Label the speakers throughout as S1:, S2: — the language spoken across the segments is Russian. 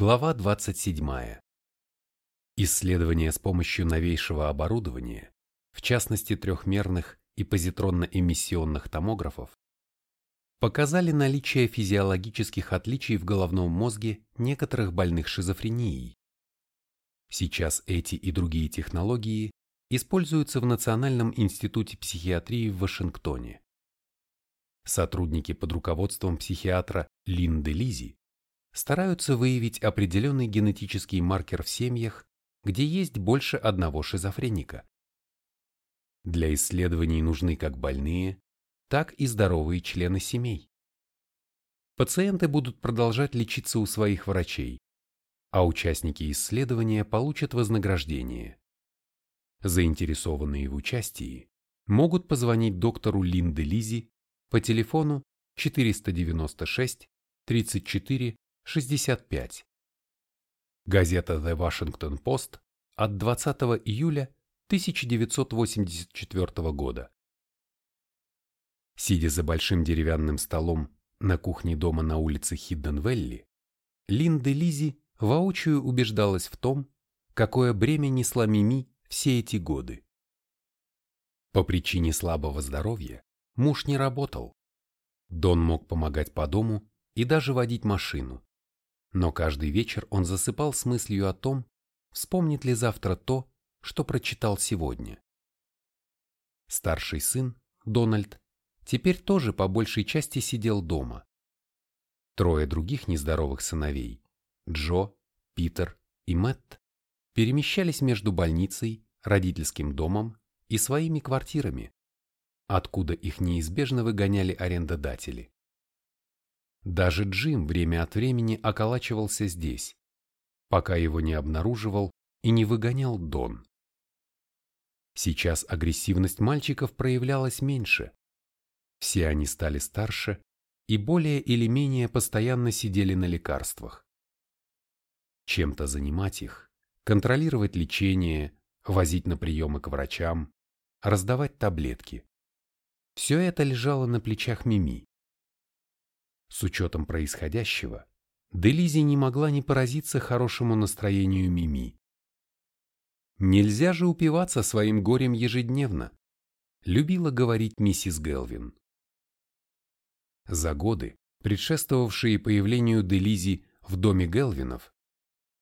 S1: Глава 27. Исследования с помощью новейшего оборудования, в частности трехмерных и позитронно-эмиссионных томографов, показали наличие физиологических отличий в головном мозге некоторых больных шизофренией. Сейчас эти и другие технологии используются в Национальном институте психиатрии в Вашингтоне. Сотрудники под руководством психиатра Линды Лизи стараются выявить определенный генетический маркер в семьях, где есть больше одного шизофреника. Для исследований нужны как больные, так и здоровые члены семей. Пациенты будут продолжать лечиться у своих врачей, а участники исследования получат вознаграждение. Заинтересованные в участии могут позвонить доктору Линде Лизи по телефону 496 34 65. Газета The Washington Post от 20 июля 1984 года. Сидя за большим деревянным столом на кухне дома на улице Хидденвелли, Линда Лизи воочию убеждалась в том, какое бремя несла Мими все эти годы. По причине слабого здоровья муж не работал. Дон мог помогать по дому и даже водить машину. Но каждый вечер он засыпал с мыслью о том, вспомнит ли завтра то, что прочитал сегодня. Старший сын, Дональд, теперь тоже по большей части сидел дома. Трое других нездоровых сыновей, Джо, Питер и Мэтт, перемещались между больницей, родительским домом и своими квартирами, откуда их неизбежно выгоняли арендодатели. Даже Джим время от времени околачивался здесь, пока его не обнаруживал и не выгонял Дон. Сейчас агрессивность мальчиков проявлялась меньше. Все они стали старше и более или менее постоянно сидели на лекарствах. Чем-то занимать их, контролировать лечение, возить на приемы к врачам, раздавать таблетки. Все это лежало на плечах Мими. С учетом происходящего, Делизи не могла не поразиться хорошему настроению Мими. Нельзя же упиваться своим горем ежедневно, любила говорить миссис Гелвин. За годы, предшествовавшие появлению Делизи в доме Гелвинов,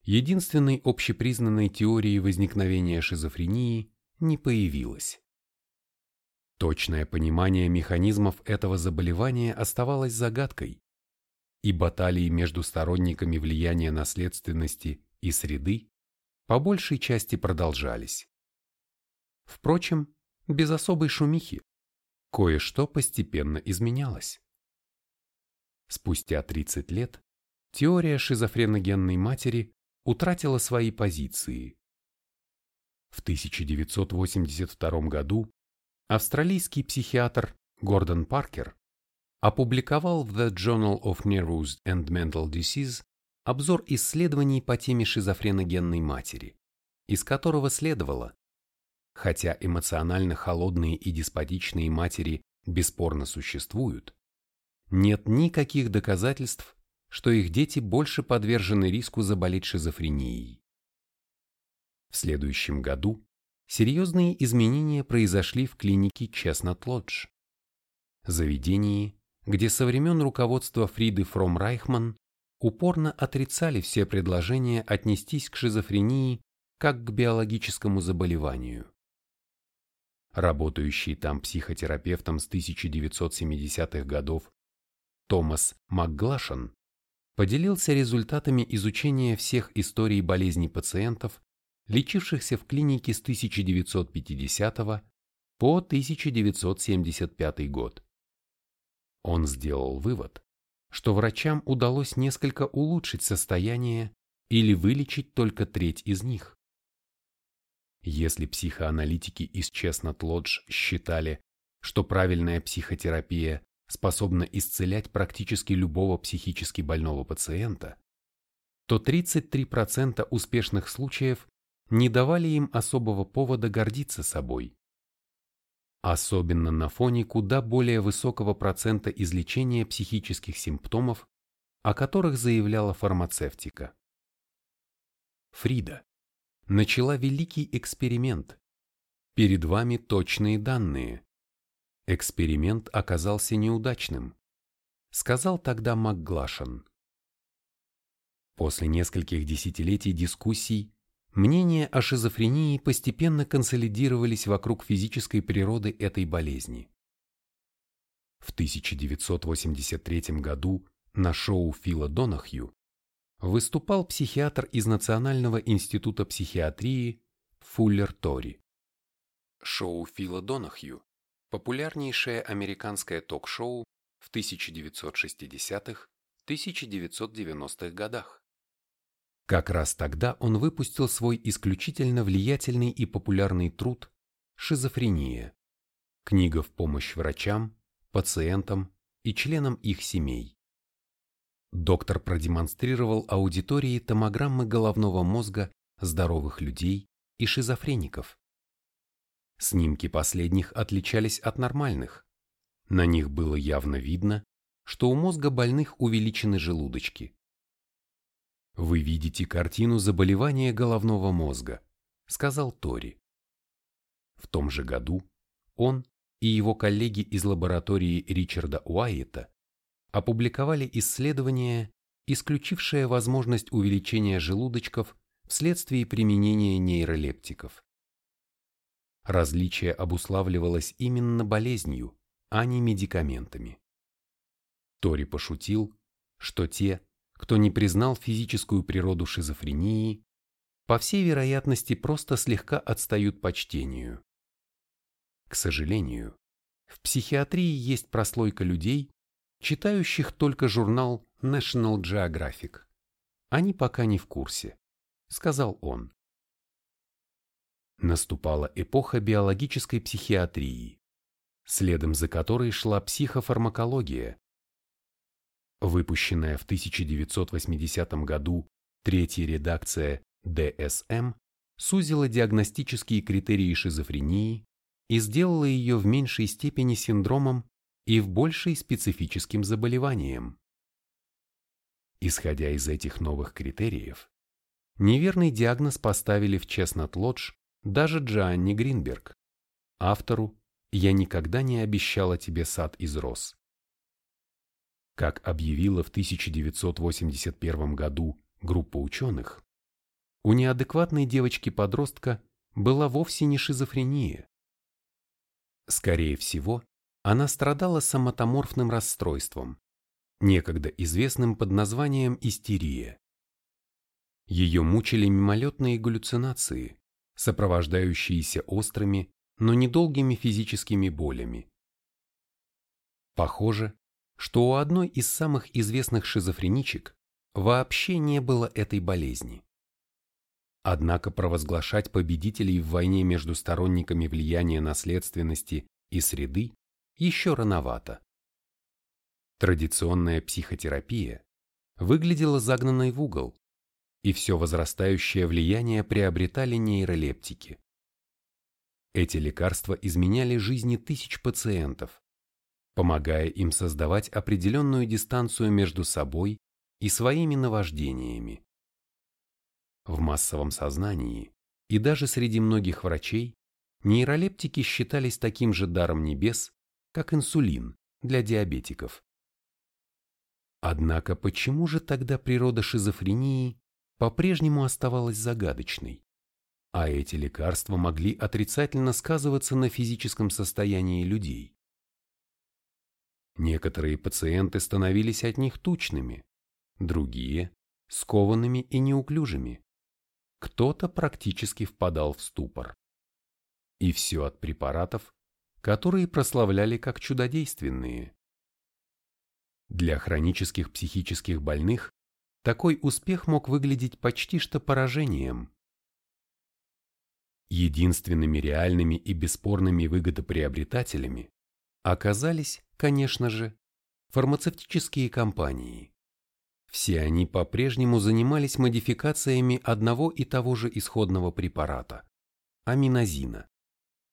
S1: единственной общепризнанной теории возникновения шизофрении не появилось. Точное понимание механизмов этого заболевания оставалось загадкой, и баталии между сторонниками влияния наследственности и среды по большей части продолжались. Впрочем, без особой шумихи, кое-что постепенно изменялось. Спустя 30 лет теория шизофреногенной матери утратила свои позиции. В 1982 году Австралийский психиатр Гордон Паркер опубликовал в The Journal of Nervous and Mental Disease обзор исследований по теме шизофреногенной матери, из которого следовало, хотя эмоционально холодные и деспотичные матери бесспорно существуют, нет никаких доказательств, что их дети больше подвержены риску заболеть шизофренией. В следующем году серьезные изменения произошли в клинике Честнат Лодж, заведении, где со времен руководства Фриды Фром Райхман упорно отрицали все предложения отнестись к шизофрении как к биологическому заболеванию. Работающий там психотерапевтом с 1970-х годов Томас МакГлашен поделился результатами изучения всех историй болезней пациентов лечившихся в клинике с 1950 по 1975 год. Он сделал вывод, что врачам удалось несколько улучшить состояние или вылечить только треть из них. Если психоаналитики из Честнат Лодж считали, что правильная психотерапия способна исцелять практически любого психически больного пациента, то 33% успешных случаев не давали им особого повода гордиться собой. Особенно на фоне куда более высокого процента излечения психических симптомов, о которых заявляла фармацевтика. Фрида, начала великий эксперимент. Перед вами точные данные. Эксперимент оказался неудачным, сказал тогда МакГлашен. После нескольких десятилетий дискуссий мнения о шизофрении постепенно консолидировались вокруг физической природы этой болезни. В 1983 году на шоу Фила Донахью выступал психиатр из Национального института психиатрии Фуллер Тори. Шоу Фила Донахью – популярнейшее американское ток-шоу в 1960-1990-х годах. Как раз тогда он выпустил свой исключительно влиятельный и популярный труд «Шизофрения», книга в помощь врачам, пациентам и членам их семей. Доктор продемонстрировал аудитории томограммы головного мозга здоровых людей и шизофреников. Снимки последних отличались от нормальных. На них было явно видно, что у мозга больных увеличены желудочки. «Вы видите картину заболевания головного мозга», — сказал Тори. В том же году он и его коллеги из лаборатории Ричарда Уайета опубликовали исследование, исключившее возможность увеличения желудочков вследствие применения нейролептиков. Различие обуславливалось именно болезнью, а не медикаментами. Тори пошутил, что те, кто не признал физическую природу шизофрении, по всей вероятности просто слегка отстают по чтению. К сожалению, в психиатрии есть прослойка людей, читающих только журнал National Geographic. Они пока не в курсе, сказал он. Наступала эпоха биологической психиатрии, следом за которой шла психофармакология. Выпущенная в 1980 году третья редакция DSM сузила диагностические критерии шизофрении и сделала ее в меньшей степени синдромом и в большей специфическим заболеванием. Исходя из этих новых критериев, неверный диагноз поставили в Честнат Лодж даже Джоанни Гринберг, автору «Я никогда не обещала тебе сад из роз». Как объявила в 1981 году группа ученых, у неадекватной девочки-подростка была вовсе не шизофрения, Скорее всего, она страдала самотоморфным расстройством, некогда известным под названием истерия. Ее мучили мимолетные галлюцинации, сопровождающиеся острыми, но недолгими физическими болями. Похоже, что у одной из самых известных шизофреничек вообще не было этой болезни. Однако провозглашать победителей в войне между сторонниками влияния наследственности и среды еще рановато. Традиционная психотерапия выглядела загнанной в угол, и все возрастающее влияние приобретали нейролептики. Эти лекарства изменяли жизни тысяч пациентов, помогая им создавать определенную дистанцию между собой и своими наваждениями. В массовом сознании и даже среди многих врачей нейролептики считались таким же даром небес, как инсулин для диабетиков. Однако почему же тогда природа шизофрении по-прежнему оставалась загадочной, а эти лекарства могли отрицательно сказываться на физическом состоянии людей? Некоторые пациенты становились от них тучными, другие – скованными и неуклюжими кто-то практически впадал в ступор. И все от препаратов, которые прославляли как чудодейственные. Для хронических психических больных такой успех мог выглядеть почти что поражением. Единственными реальными и бесспорными выгодоприобретателями оказались, конечно же, фармацевтические компании. Все они по-прежнему занимались модификациями одного и того же исходного препарата – аминозина,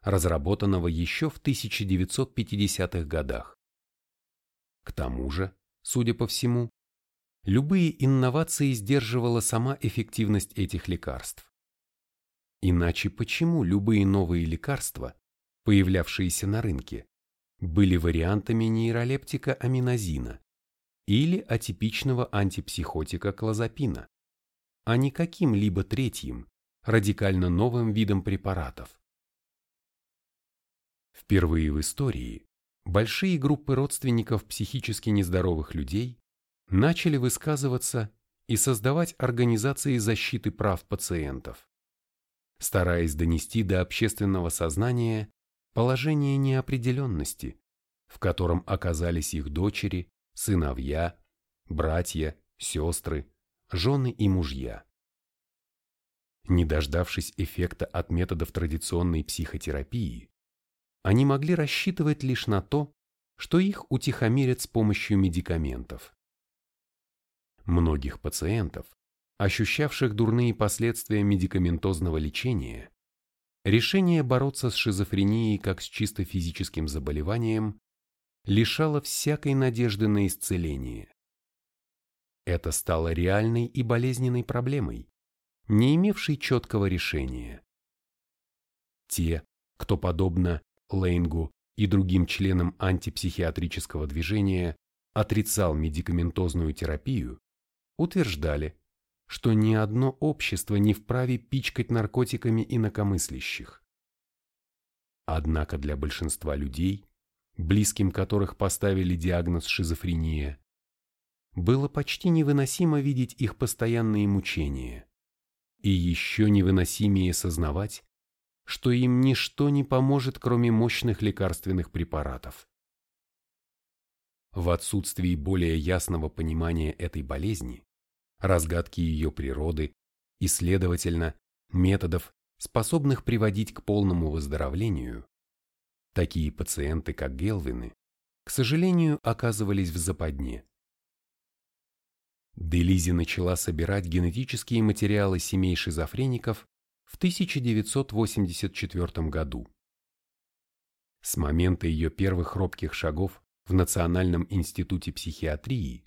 S1: разработанного еще в 1950-х годах. К тому же, судя по всему, любые инновации сдерживала сама эффективность этих лекарств. Иначе почему любые новые лекарства, появлявшиеся на рынке, были вариантами нейролептика аминозина или атипичного антипсихотика клозапина, а не каким-либо третьим, радикально новым видом препаратов? Впервые в истории большие группы родственников психически нездоровых людей начали высказываться и создавать организации защиты прав пациентов, стараясь донести до общественного сознания положение неопределенности, в котором оказались их дочери, сыновья, братья, сестры, жены и мужья. Не дождавшись эффекта от методов традиционной психотерапии, они могли рассчитывать лишь на то, что их утихомирят с помощью медикаментов. Многих пациентов, ощущавших дурные последствия медикаментозного лечения, решение бороться с шизофренией как с чисто физическим заболеванием лишало всякой надежды на исцеление. Это стало реальной и болезненной проблемой, не имевшей четкого решения. Те, кто, подобно Лейнгу и другим членам антипсихиатрического движения отрицал медикаментозную терапию, утверждали, что ни одно общество не вправе пичкать наркотиками инакомыслящих. Однако для большинства людей, близким которых поставили диагноз шизофрения, было почти невыносимо видеть их постоянные мучения и еще невыносимее сознавать, что им ничто не поможет, кроме мощных лекарственных препаратов. В отсутствии более ясного понимания этой болезни, разгадки ее природы и, следовательно, методов, способных приводить к полному выздоровлению, такие пациенты, как Гелвины, к сожалению, оказывались в западне. Делизи начала собирать генетические материалы семей шизофреников в 1984 году. С момента ее первых робких шагов в Национальном институте психиатрии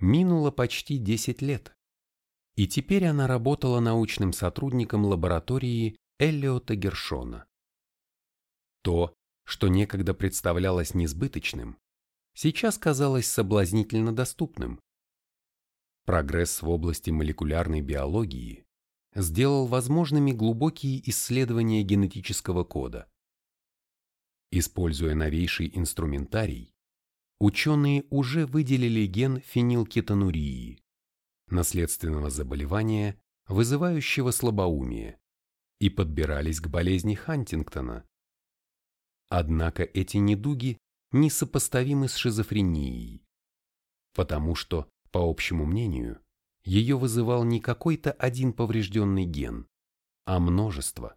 S1: минуло почти 10 лет, и теперь она работала научным сотрудником лаборатории Эллиота Гершона. То, что некогда представлялось несбыточным, сейчас казалось соблазнительно доступным. Прогресс в области молекулярной биологии сделал возможными глубокие исследования генетического кода. Используя новейший инструментарий, ученые уже выделили ген фенилкетонурии, наследственного заболевания, вызывающего слабоумие, и подбирались к болезни Хантингтона. Однако эти недуги несопоставимы с шизофренией, потому что, по общему мнению, ее вызывал не какой-то один поврежденный ген, а множество.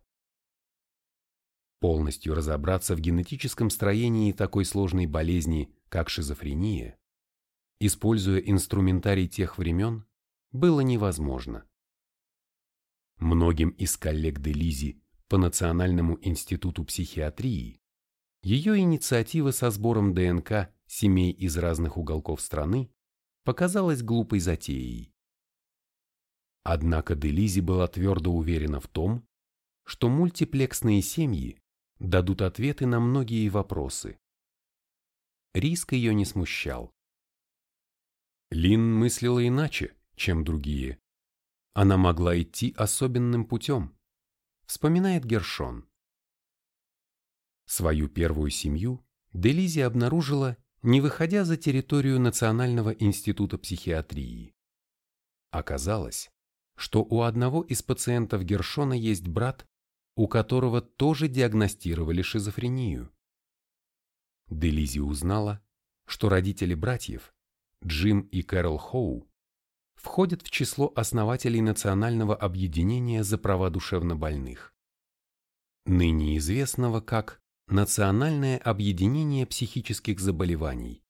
S1: Полностью разобраться в генетическом строении такой сложной болезни, как шизофрения, используя инструментарий тех времен, было невозможно. Многим из коллег Делизи по Национальному институту психиатрии ее инициатива со сбором ДНК семей из разных уголков страны показалась глупой затеей. Однако Делизи была твердо уверена в том, что мультиплексные семьи дадут ответы на многие вопросы. Риск ее не смущал. Лин мыслила иначе, чем другие. Она могла идти особенным путем, вспоминает Гершон. Свою первую семью Делизи обнаружила, не выходя за территорию Национального института психиатрии. Оказалось, что у одного из пациентов Гершона есть брат, у которого тоже диагностировали шизофрению. Делизи узнала, что родители братьев, Джим и Кэрол Хоу, входят в число основателей Национального объединения за права душевнобольных, ныне известного как Национальное объединение психических заболеваний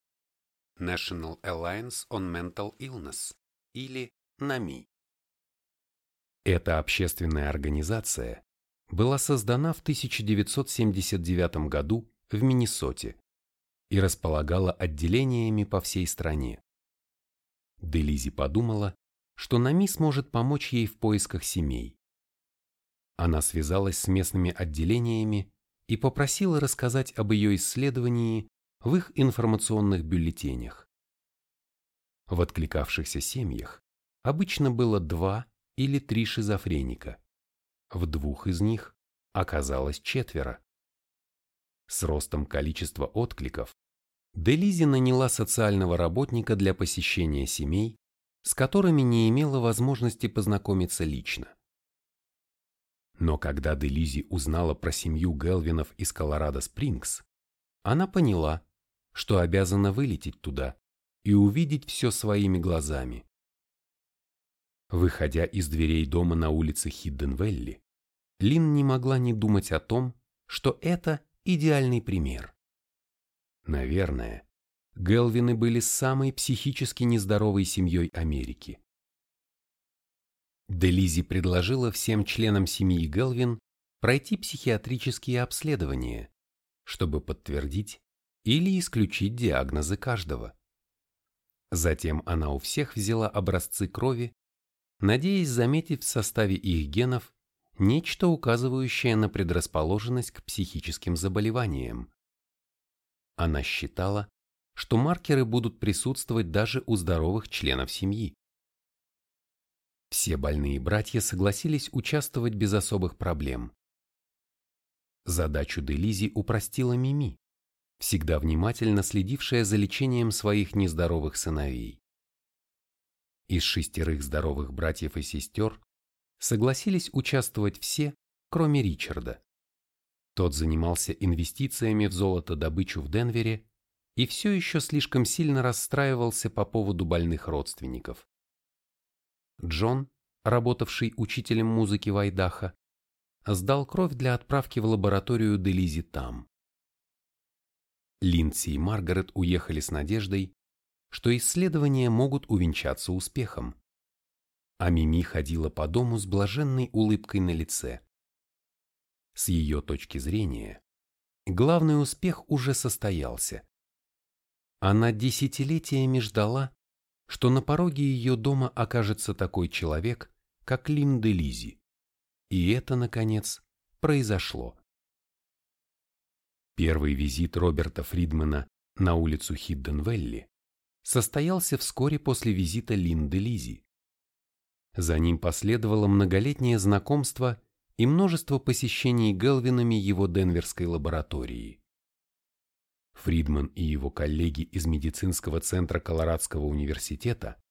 S1: National Alliance on Mental Illness или НАМИ. Эта общественная организация была создана в 1979 году в Миннесоте и располагала отделениями по всей стране. Делизи подумала, что Нами сможет помочь ей в поисках семей. Она связалась с местными отделениями и попросила рассказать об ее исследовании в их информационных бюллетенях. В откликавшихся семьях обычно было два или три шизофреника. В двух из них оказалось четверо. С ростом количества откликов Делизи наняла социального работника для посещения семей, с которыми не имела возможности познакомиться лично. Но когда Делизи узнала про семью Гелвинов из Колорадо-Спрингс, она поняла, что обязана вылететь туда и увидеть все своими глазами. Выходя из дверей дома на улице Хидденвелли, Лин не могла не думать о том, что это идеальный пример. Наверное, Гелвины были самой психически нездоровой семьей Америки. Делизи предложила всем членам семьи Гелвин пройти психиатрические обследования, чтобы подтвердить или исключить диагнозы каждого. Затем она у всех взяла образцы крови, надеясь заметить в составе их генов нечто указывающее на предрасположенность к психическим заболеваниям. Она считала, что маркеры будут присутствовать даже у здоровых членов семьи. Все больные братья согласились участвовать без особых проблем. Задачу Делизи упростила Мими, всегда внимательно следившая за лечением своих нездоровых сыновей. Из шестерых здоровых братьев и сестер согласились участвовать все, кроме Ричарда. Тот занимался инвестициями в золотодобычу в Денвере и все еще слишком сильно расстраивался по поводу больных родственников. Джон, работавший учителем музыки в Айдахо, сдал кровь для отправки в лабораторию Делизи там. Линдси и Маргарет уехали с надеждой, что исследования могут увенчаться успехом. А Мими ходила по дому с блаженной улыбкой на лице. С ее точки зрения, главный успех уже состоялся. Она десятилетиями ждала, что на пороге ее дома окажется такой человек, как Линда Лизи. И это, наконец, произошло. Первый визит Роберта Фридмана на улицу Хидденвелли состоялся вскоре после визита Линды Лизи. За ним последовало многолетнее знакомство и множество посещений Гелвинами его денверской лаборатории. Фридман и его коллеги из медицинского центра Колорадского университета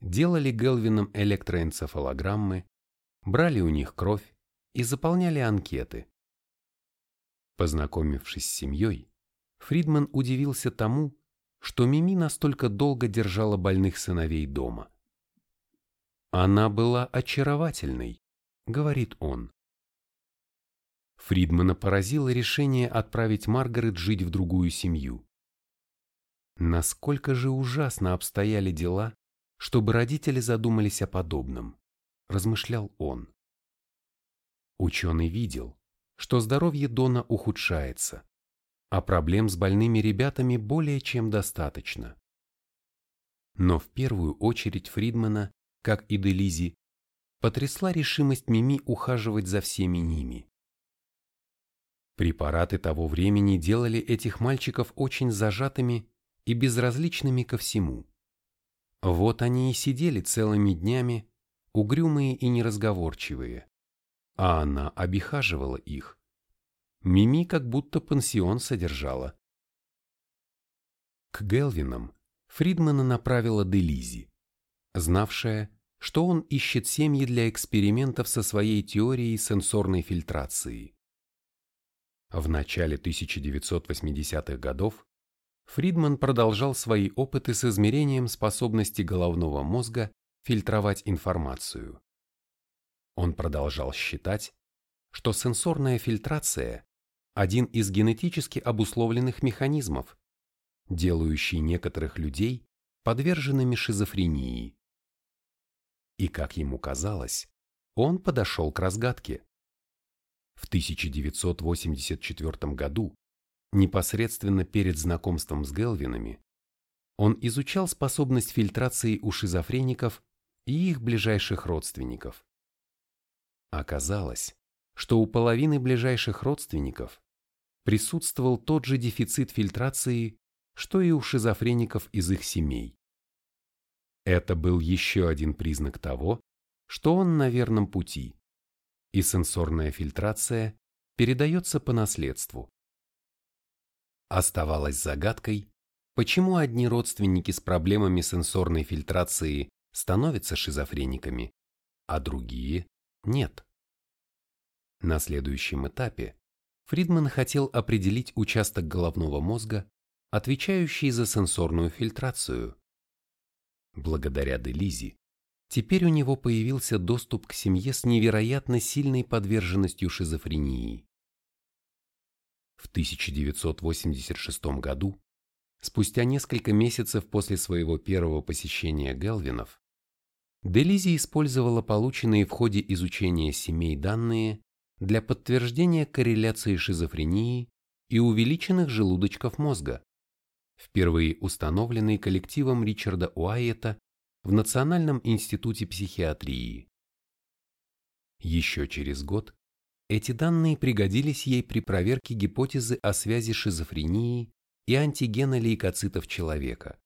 S1: делали Гелвинам электроэнцефалограммы, брали у них кровь и заполняли анкеты. Познакомившись с семьей, Фридман удивился тому, что Мими настолько долго держала больных сыновей дома. «Она была очаровательной», — говорит он. Фридмана поразило решение отправить Маргарет жить в другую семью. Насколько же ужасно обстояли дела, чтобы родители задумались о подобном, размышлял он. Ученый видел, что здоровье Дона ухудшается, а проблем с больными ребятами более чем достаточно. Но в первую очередь Фридмана, как и Делизи, потрясла решимость Мими ухаживать за всеми ними. Препараты того времени делали этих мальчиков очень зажатыми и безразличными ко всему. Вот они и сидели целыми днями, угрюмые и неразговорчивые, а она обихаживала их. Мими как будто пансион содержала. К Гелвинам Фридмана направила Делизи, знавшая, что он ищет семьи для экспериментов со своей теорией сенсорной фильтрации. В начале 1980-х годов Фридман продолжал свои опыты с измерением способности головного мозга фильтровать информацию. Он продолжал считать, что сенсорная фильтрация – один из генетически обусловленных механизмов, делающий некоторых людей подверженными шизофрении. И, как ему казалось, он подошел к разгадке. В 1984 году, непосредственно перед знакомством с Гелвинами, он изучал способность фильтрации у шизофреников и их ближайших родственников. Оказалось, что у половины ближайших родственников присутствовал тот же дефицит фильтрации, что и у шизофреников из их семей. Это был еще один признак того, что он на верном пути, и сенсорная фильтрация передается по наследству. Оставалось загадкой, почему одни родственники с проблемами сенсорной фильтрации становятся шизофрениками, а другие – нет. На следующем этапе Фридман хотел определить участок головного мозга, отвечающий за сенсорную фильтрацию. Благодаря Делизи, теперь у него появился доступ к семье с невероятно сильной подверженностью шизофрении. В 1986 году, спустя несколько месяцев после своего первого посещения Гелвинов, Делизи использовала полученные в ходе изучения семей данные для подтверждения корреляции шизофрении и увеличенных желудочков мозга, впервые установленный коллективом Ричарда Уайета в Национальном институте психиатрии. Еще через год эти данные пригодились ей при проверке гипотезы о связи шизофрении и антигена лейкоцитов человека.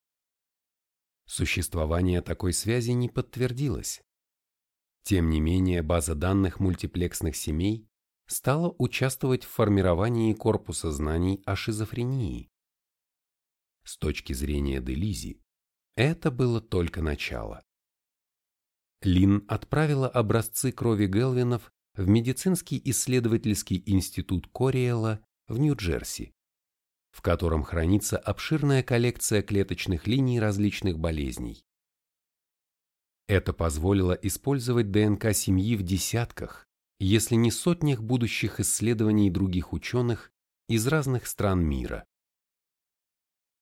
S1: Существование такой связи не подтвердилось. Тем не менее, база данных мультиплексных семей стала участвовать в формировании корпуса знаний о шизофрении. С точки зрения Делизи, это было только начало. Лин отправила образцы крови Гелвинов в медицинский исследовательский институт Кориэла в Нью-Джерси, в котором хранится обширная коллекция клеточных линий различных болезней. Это позволило использовать ДНК семьи в десятках, если не сотнях будущих исследований других ученых из разных стран мира.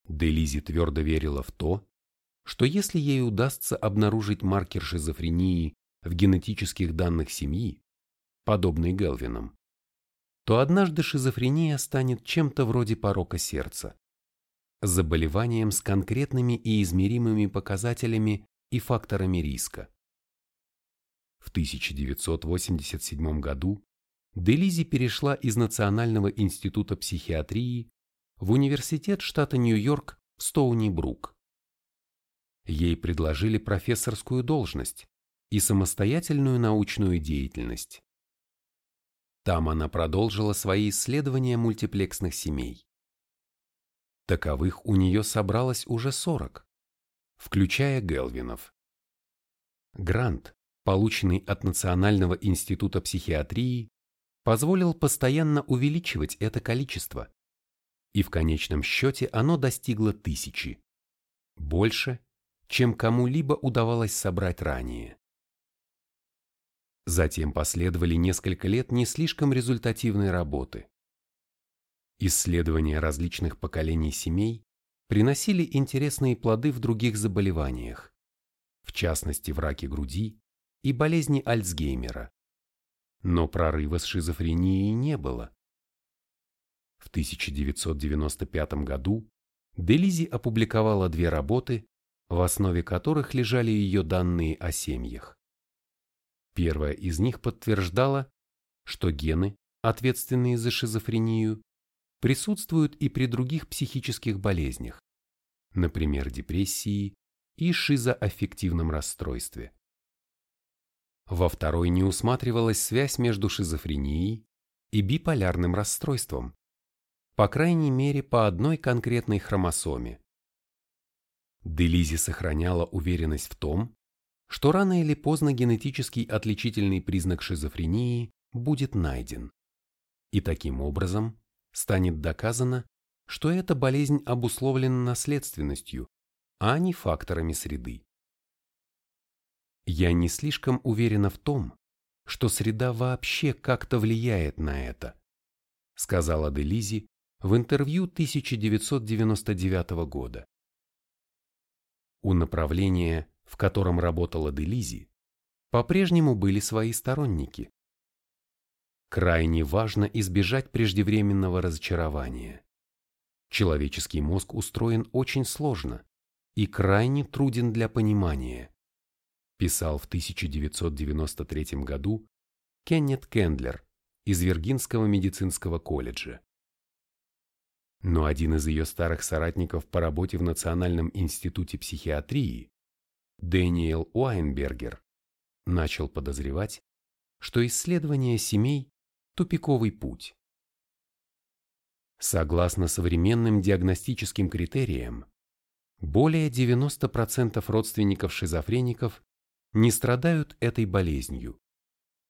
S1: Делизи твердо верила в то, что если ей удастся обнаружить маркер шизофрении в генетических данных семьи, подобный Гелвинам, то однажды шизофрения станет чем-то вроде порока сердца, заболеванием с конкретными и измеримыми показателями и факторами риска. В 1987 году Делизи перешла из Национального института психиатрии в Университет штата Нью-Йорк в Стоуни-Брук. Ей предложили профессорскую должность и самостоятельную научную деятельность. Там она продолжила свои исследования мультиплексных семей. Таковых у нее собралось уже 40, включая Гелвинов. Грант, полученный от Национального института психиатрии, позволил постоянно увеличивать это количество и в конечном счете оно достигло тысячи. Больше, чем кому-либо удавалось собрать ранее. Затем последовали несколько лет не слишком результативной работы. Исследования различных поколений семей приносили интересные плоды в других заболеваниях, в частности в раке груди и болезни Альцгеймера. Но прорыва с шизофренией не было. В 1995 году Делизи опубликовала две работы, в основе которых лежали ее данные о семьях. Первая из них подтверждала, что гены, ответственные за шизофрению, присутствуют и при других психических болезнях, например, депрессии и шизоаффективном расстройстве. Во второй не усматривалась связь между шизофренией и биполярным расстройством, по крайней мере по одной конкретной хромосоме. Делизи сохраняла уверенность в том, что рано или поздно генетический отличительный признак шизофрении будет найден. И таким образом станет доказано, что эта болезнь обусловлена наследственностью, а не факторами среды. Я не слишком уверена в том, что среда вообще как-то влияет на это, сказала Делизи в интервью 1999 года. У направления, в котором работала Делизи, по-прежнему были свои сторонники. Крайне важно избежать преждевременного разочарования. Человеческий мозг устроен очень сложно, и крайне труден для понимания, писал в 1993 году Кеннет Кендлер из Виргинского медицинского колледжа. Но один из ее старых соратников по работе в Национальном институте психиатрии, Дэниел Уайнбергер, начал подозревать, что исследование семей – тупиковый путь. Согласно современным диагностическим критериям, более 90% родственников шизофреников не страдают этой болезнью,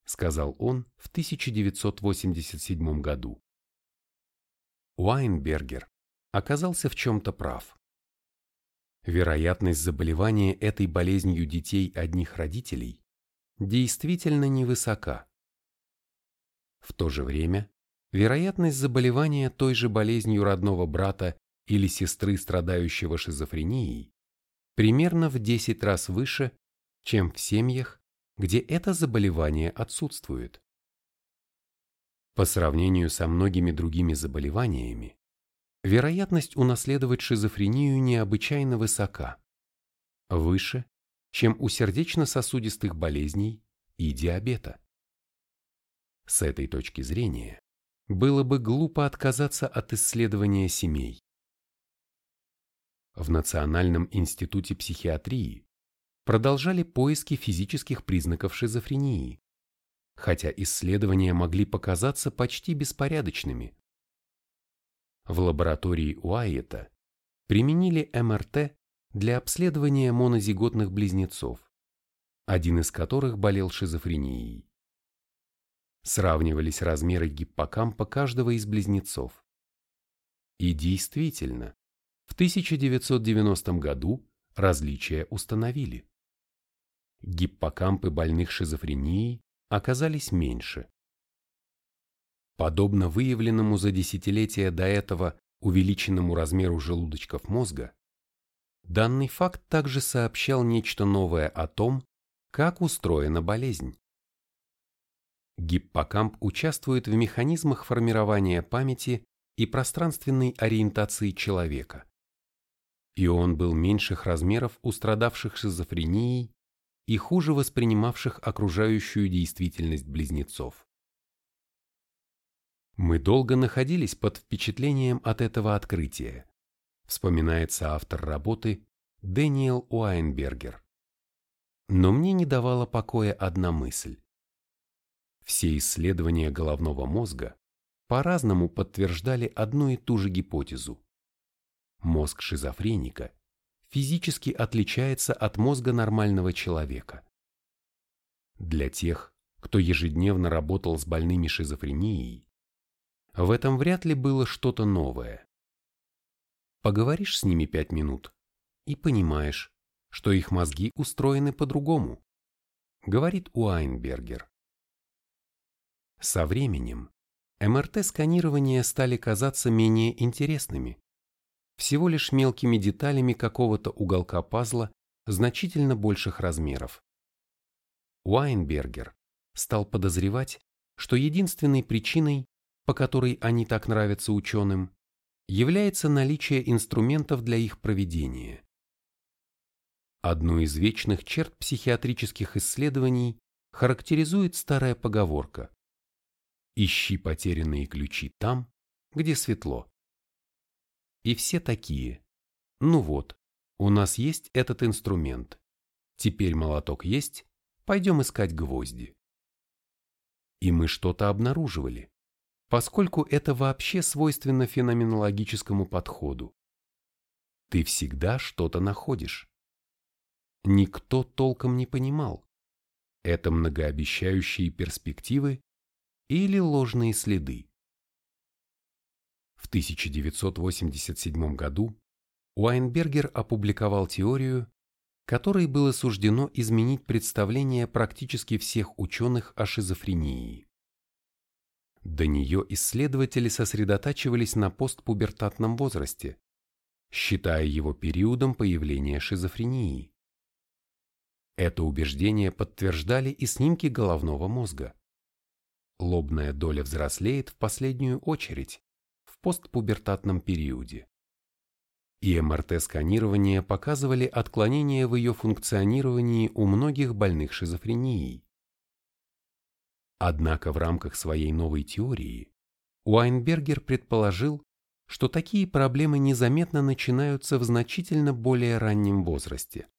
S1: сказал он в 1987 году. Уайнбергер оказался в чем-то прав. Вероятность заболевания этой болезнью детей одних родителей действительно невысока. В то же время, вероятность заболевания той же болезнью родного брата или сестры, страдающего шизофренией, примерно в 10 раз выше, чем в семьях, где это заболевание отсутствует. По сравнению со многими другими заболеваниями, вероятность унаследовать шизофрению необычайно высока, выше, чем у сердечно-сосудистых болезней и диабета. С этой точки зрения, было бы глупо отказаться от исследования семей. В Национальном институте психиатрии продолжали поиски физических признаков шизофрении, хотя исследования могли показаться почти беспорядочными. В лаборатории Уайета применили МРТ для обследования монозиготных близнецов, один из которых болел шизофренией. Сравнивались размеры гиппокампа каждого из близнецов. И действительно, в 1990 году различия установили гиппокампы больных шизофренией оказались меньше. Подобно выявленному за десятилетия до этого увеличенному размеру желудочков мозга, данный факт также сообщал нечто новое о том, как устроена болезнь. Гиппокамп участвует в механизмах формирования памяти и пространственной ориентации человека. И он был меньших размеров у страдавших шизофренией и хуже воспринимавших окружающую действительность близнецов. Мы долго находились под впечатлением от этого открытия, вспоминается автор работы Дэниел Уайнбергер. Но мне не давала покоя одна мысль. Все исследования головного мозга по-разному подтверждали одну и ту же гипотезу. Мозг шизофреника физически отличается от мозга нормального человека. Для тех, кто ежедневно работал с больными шизофренией, в этом вряд ли было что-то новое. Поговоришь с ними пять минут и понимаешь, что их мозги устроены по-другому, говорит Уайнбергер. Со временем МРТ-сканирования стали казаться менее интересными, всего лишь мелкими деталями какого-то уголка пазла значительно больших размеров. Уайнбергер стал подозревать, что единственной причиной, по которой они так нравятся ученым, является наличие инструментов для их проведения. Одну из вечных черт психиатрических исследований характеризует старая поговорка «Ищи потерянные ключи там, где светло». И все такие. Ну вот, у нас есть этот инструмент. Теперь молоток есть, пойдем искать гвозди. И мы что-то обнаруживали, поскольку это вообще свойственно феноменологическому подходу. Ты всегда что-то находишь. Никто толком не понимал, это многообещающие перспективы или ложные следы. В 1987 году Уайнбергер опубликовал теорию, которой было суждено изменить представление практически всех ученых о шизофрении. До нее исследователи сосредотачивались на постпубертатном возрасте, считая его периодом появления шизофрении. Это убеждение подтверждали и снимки головного мозга. Лобная доля взрослеет в последнюю очередь, постпубертатном периоде. и МРТ-сканирование показывали отклонения в ее функционировании у многих больных шизофренией. Однако в рамках своей новой теории Уайнбергер предположил, что такие проблемы незаметно начинаются в значительно более раннем возрасте.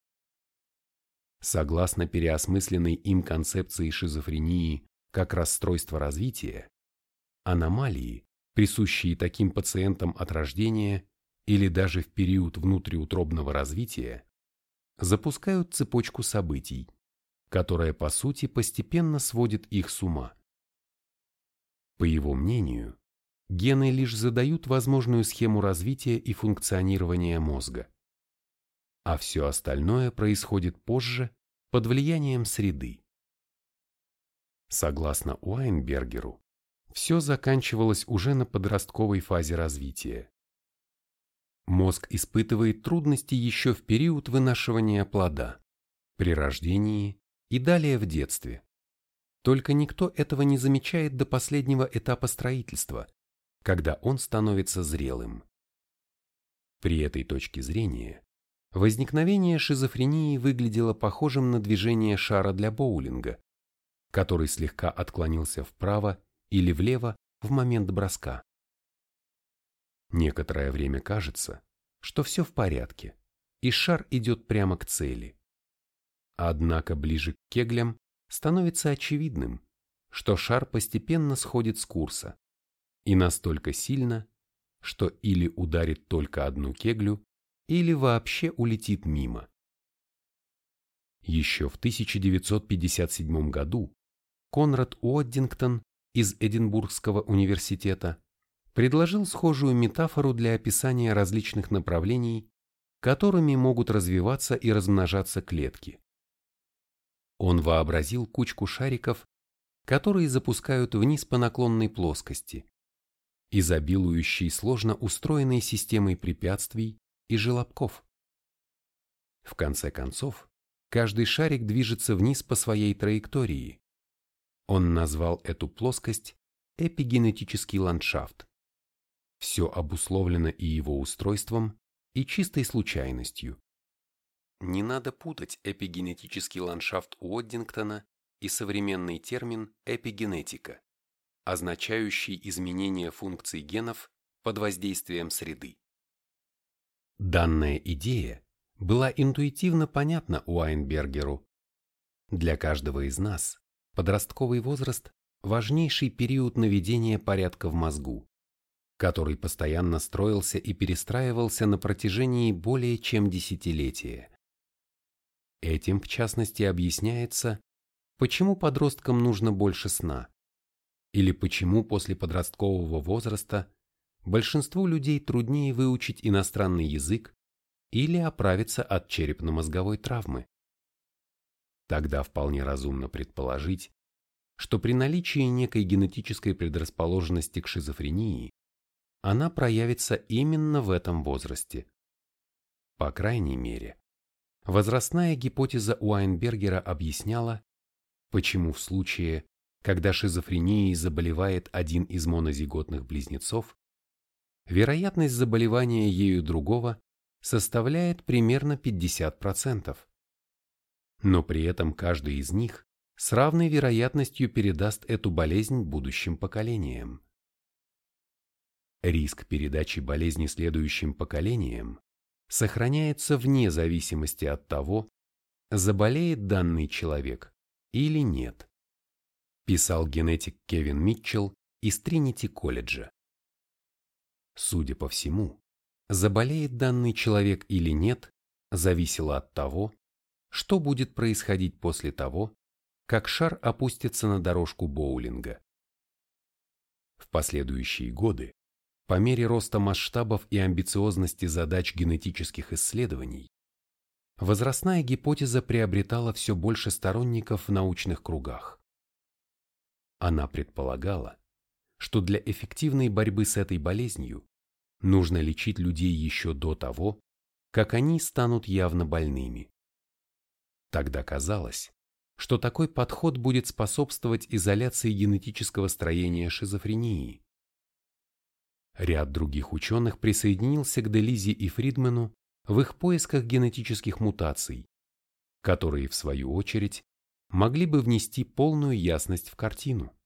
S1: Согласно переосмысленной им концепции шизофрении как расстройства развития, аномалии, присущие таким пациентам от рождения или даже в период внутриутробного развития, запускают цепочку событий, которая по сути постепенно сводит их с ума. По его мнению, гены лишь задают возможную схему развития и функционирования мозга, а все остальное происходит позже под влиянием среды. Согласно Уайнбергеру, все заканчивалось уже на подростковой фазе развития. Мозг испытывает трудности еще в период вынашивания плода, при рождении и далее в детстве. Только никто этого не замечает до последнего этапа строительства, когда он становится зрелым. При этой точке зрения возникновение шизофрении выглядело похожим на движение шара для боулинга, который слегка отклонился вправо или влево в момент броска. Некоторое время кажется, что все в порядке, и шар идет прямо к цели. Однако ближе к кеглям становится очевидным, что шар постепенно сходит с курса, и настолько сильно, что или ударит только одну кеглю, или вообще улетит мимо. Еще в 1957 году Конрад Уоддингтон из Эдинбургского университета предложил схожую метафору для описания различных направлений, которыми могут развиваться и размножаться клетки. Он вообразил кучку шариков, которые запускают вниз по наклонной плоскости, изобилующей сложно устроенной системой препятствий и желобков. В конце концов, каждый шарик движется вниз по своей траектории. Он назвал эту плоскость эпигенетический ландшафт. Все обусловлено и его устройством, и чистой случайностью. Не надо путать эпигенетический ландшафт Уоддингтона и современный термин эпигенетика, означающий изменение функций генов под воздействием среды. Данная идея была интуитивно понятна Уайнбергеру. Для каждого из нас подростковый возраст – важнейший период наведения порядка в мозгу который постоянно строился и перестраивался на протяжении более чем десятилетия. Этим, в частности, объясняется, почему подросткам нужно больше сна, или почему после подросткового возраста большинству людей труднее выучить иностранный язык или оправиться от черепно-мозговой травмы. Тогда вполне разумно предположить, что при наличии некой генетической предрасположенности к шизофрении она проявится именно в этом возрасте. По крайней мере, возрастная гипотеза Уайнбергера объясняла, почему в случае, когда шизофренией заболевает один из монозиготных близнецов, вероятность заболевания ею другого составляет примерно 50%. Но при этом каждый из них с равной вероятностью передаст эту болезнь будущим поколениям. Риск передачи болезни следующим поколениям сохраняется вне зависимости от того, заболеет данный человек или нет, писал генетик Кевин Митчелл из Тринити колледжа. Судя по всему, заболеет данный человек или нет, зависело от того, что будет происходить после того, как шар опустится на дорожку боулинга. В последующие годы по мере роста масштабов и амбициозности задач генетических исследований, возрастная гипотеза приобретала все больше сторонников в научных кругах. Она предполагала, что для эффективной борьбы с этой болезнью нужно лечить людей еще до того, как они станут явно больными. Тогда казалось, что такой подход будет способствовать изоляции генетического строения шизофрении, Ряд других ученых присоединился к Делизи и Фридману в их поисках генетических мутаций, которые, в свою очередь, могли бы внести полную ясность в картину.